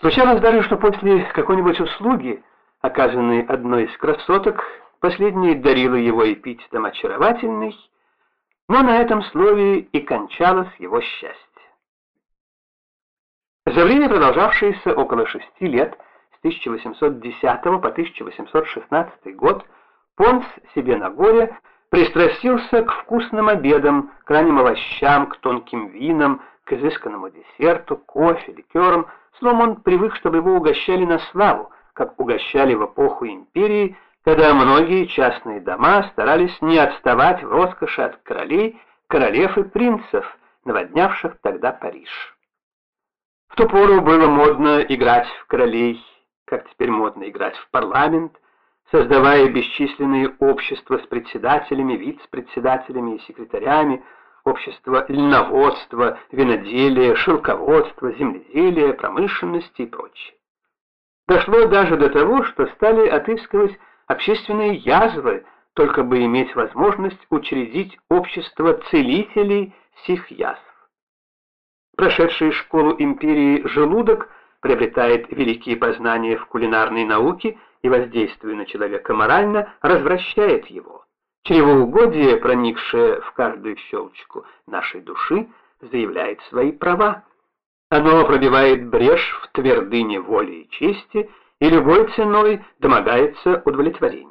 Случалось даже, что после какой-нибудь услуги, оказанной одной из красоток, последняя дарила его эпитетом очаровательный, но на этом слове и кончалось его счастье. За время, продолжавшееся около шести лет, с 1810 по 1816 год, Понс себе на горе пристрастился к вкусным обедам, к ранним овощам, к тонким винам, к изысканному десерту, кофе, ликерам. Словом, он привык, чтобы его угощали на славу, как угощали в эпоху империи, когда многие частные дома старались не отставать в роскоши от королей, королев и принцев, наводнявших тогда Париж. В ту пору было модно играть в королей, как теперь модно играть в парламент, создавая бесчисленные общества с председателями, вице-председателями и секретарями, общества льноводства, виноделия, шелководства, земледелия, промышленности и прочее. Дошло даже до того, что стали отыскивать общественные язвы, только бы иметь возможность учредить общество целителей сих язв. Прошедший школу империи желудок приобретает великие познания в кулинарной науке и, воздействуя на человека морально, развращает его. Чревоугодие, проникшее в каждую щелочку нашей души, заявляет свои права. Оно пробивает брешь в твердыне воли и чести и любой ценой домогается удовлетворения.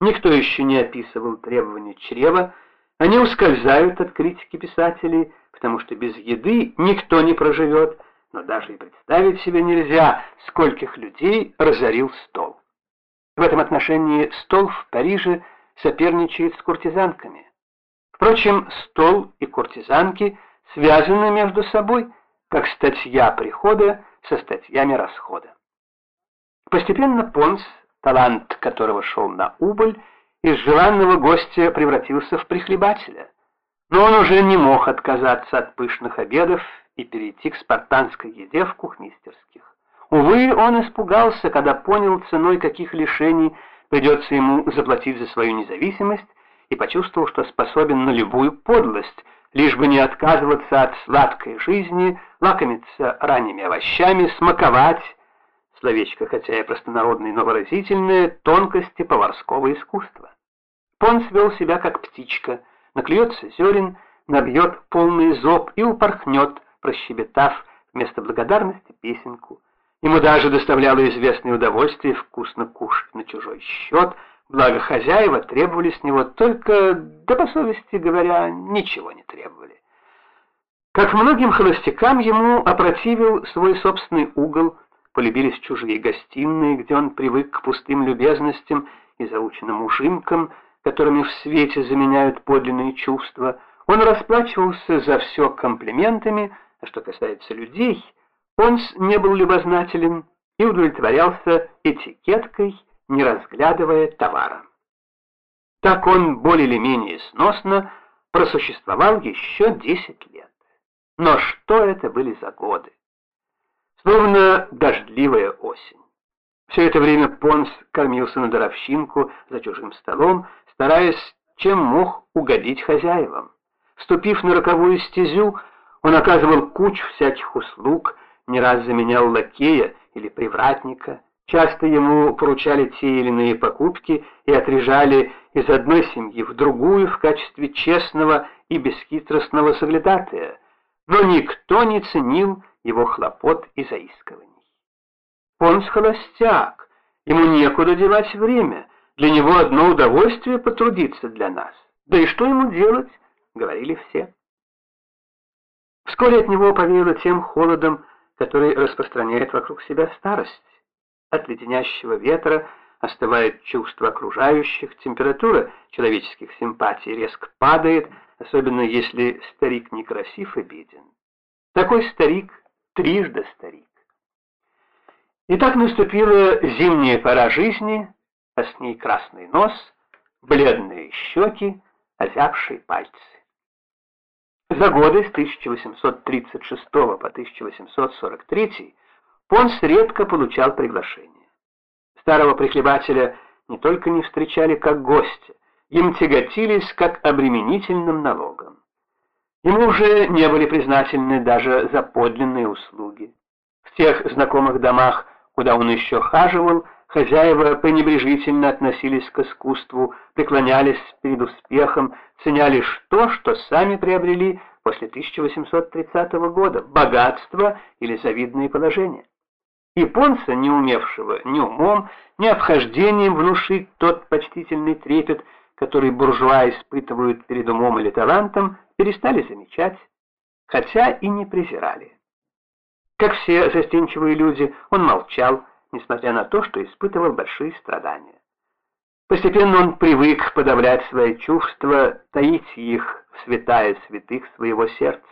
Никто еще не описывал требования чрева, они ускользают от критики писателей, потому что без еды никто не проживет, но даже и представить себе нельзя, скольких людей разорил стол. В этом отношении стол в Париже соперничает с куртизанками. Впрочем, стол и куртизанки связаны между собой, как статья прихода со статьями расхода. Постепенно Понс, талант которого шел на убыль, из желанного гостя превратился в прихлебателя. Но он уже не мог отказаться от пышных обедов и перейти к спартанской еде в кухмистерских. Увы, он испугался, когда понял, ценой каких лишений придется ему заплатить за свою независимость, и почувствовал, что способен на любую подлость, лишь бы не отказываться от сладкой жизни, лакомиться ранними овощами, смаковать, словечко, хотя и простонародное, но выразительное, тонкости поварского искусства. Понс вел себя как птичка, наклюется зерен, набьет полный зоб и упорхнет, прощебетав вместо благодарности песенку. Ему даже доставляло известное удовольствие вкусно кушать на чужой счет, благо хозяева требовали с него только, да по совести говоря, ничего не требовали. Как многим холостякам ему опротивил свой собственный угол, полюбились чужие гостиные, где он привык к пустым любезностям и заученным ужимкам, которыми в свете заменяют подлинные чувства. Он расплачивался за все комплиментами, а что касается людей, он не был любознателен и удовлетворялся этикеткой, не разглядывая товара. Так он более или менее сносно просуществовал еще 10 лет. Но что это были за годы? Словно дождливая осень. Все это время Понс кормился на даровщинку за чужим столом, стараясь чем мог угодить хозяевам. Вступив на роковую стезю, он оказывал кучу всяких услуг, не раз заменял лакея или привратника, часто ему поручали те или иные покупки и отрежали из одной семьи в другую в качестве честного и бесхитростного соглядатая, но никто не ценил его хлопот и заискиваний. Он с холостяк, ему некуда девать время, для него одно удовольствие потрудиться для нас. Да и что ему делать, говорили все. Вскоре от него повеяло тем холодом, который распространяет вокруг себя старость. От леденящего ветра остывает чувство окружающих, температура человеческих симпатий резко падает, особенно если старик некрасив и беден. Такой старик трижды старик. И так наступила зимняя пора жизни, а с ней красный нос, бледные щеки, озябшие пальцы. За годы с 1836 по 1843 Понс редко получал приглашение. Старого прихлебателя не только не встречали как гостя, им тяготились как обременительным налогом. Ему уже не были признательны даже за подлинные услуги. В тех знакомых домах, куда он еще хаживал, хозяева пренебрежительно относились к искусству, преклонялись перед успехом, ценяли то, что сами приобрели после 1830 года, богатство или завидное положение. Японца, не умевшего ни умом, ни обхождением внушить тот почтительный трепет, который буржуа испытывают перед умом или талантом, перестали замечать, хотя и не презирали. Как все застенчивые люди, он молчал, несмотря на то, что испытывал большие страдания. Постепенно он привык подавлять свои чувства, таить их в святая святых своего сердца.